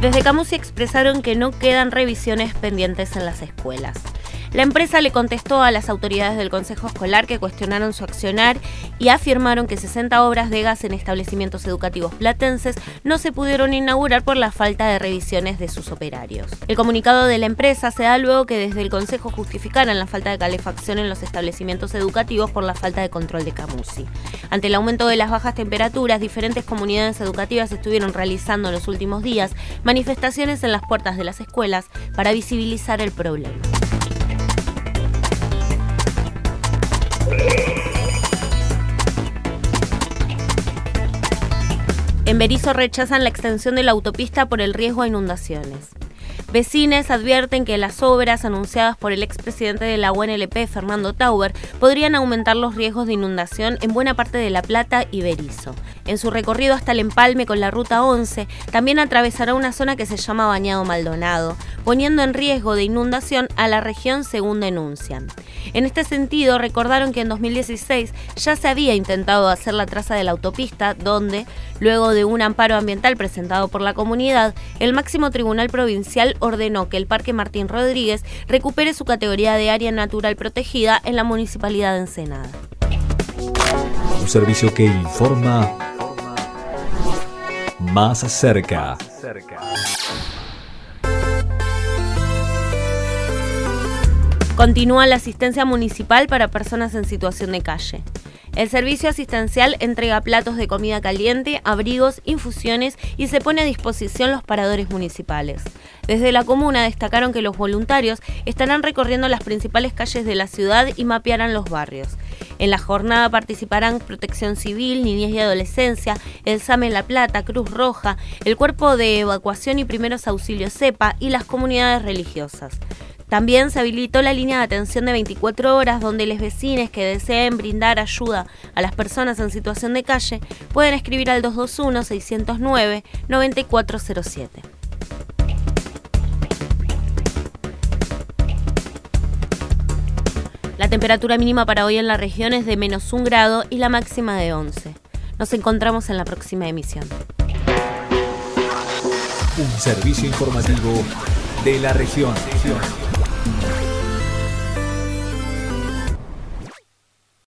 Desde Camusi expresaron que no quedan revisiones pendientes en las escuelas. La empresa le contestó a las autoridades del Consejo Escolar que cuestionaron su accionar y afirmaron que 60 obras de gas en establecimientos educativos platenses no se pudieron inaugurar por la falta de revisiones de sus operarios. El comunicado de la empresa se da luego que desde el Consejo justificaran la falta de calefacción en los establecimientos educativos por la falta de control de Camusi. Ante el aumento de las bajas temperaturas, diferentes comunidades educativas estuvieron realizando en los últimos días manifestaciones en las puertas de las escuelas para visibilizar el problema. En Berizo rechazan la extensión de la autopista por el riesgo a inundaciones. Vecines advierten que las obras anunciadas por el expresidente de la UNLP, Fernando Tauber, podrían aumentar los riesgos de inundación en buena parte de La Plata y Berizo. En su recorrido hasta el empalme con la Ruta 11, también atravesará una zona que se llama Bañado Maldonado, poniendo en riesgo de inundación a la región según denuncian. En este sentido, recordaron que en 2016 ya se había intentado hacer la traza de la autopista, donde, luego de un amparo ambiental presentado por la comunidad, el máximo tribunal provincial ordenó que el Parque Martín Rodríguez recupere su categoría de área natural protegida en la municipalidad de Ensenada. Un servicio que informa más cerca. Continúa la asistencia municipal para personas en situación de calle. El servicio asistencial entrega platos de comida caliente, abrigos, infusiones y se pone a disposición los paradores municipales. Desde la comuna destacaron que los voluntarios estarán recorriendo las principales calles de la ciudad y mapearán los barrios. En la jornada participarán Protección Civil, Niñez y Adolescencia, el SAME La Plata, Cruz Roja, el Cuerpo de Evacuación y Primeros Auxilios CEPA y las comunidades religiosas. También se habilitó la línea de atención de 24 horas donde los vecinos que deseen brindar ayuda a las personas en situación de calle pueden escribir al 221-609-9407. La temperatura mínima para hoy en la región es de menos un grado y la máxima de 11. Nos encontramos en la próxima emisión. Un servicio informativo de la región.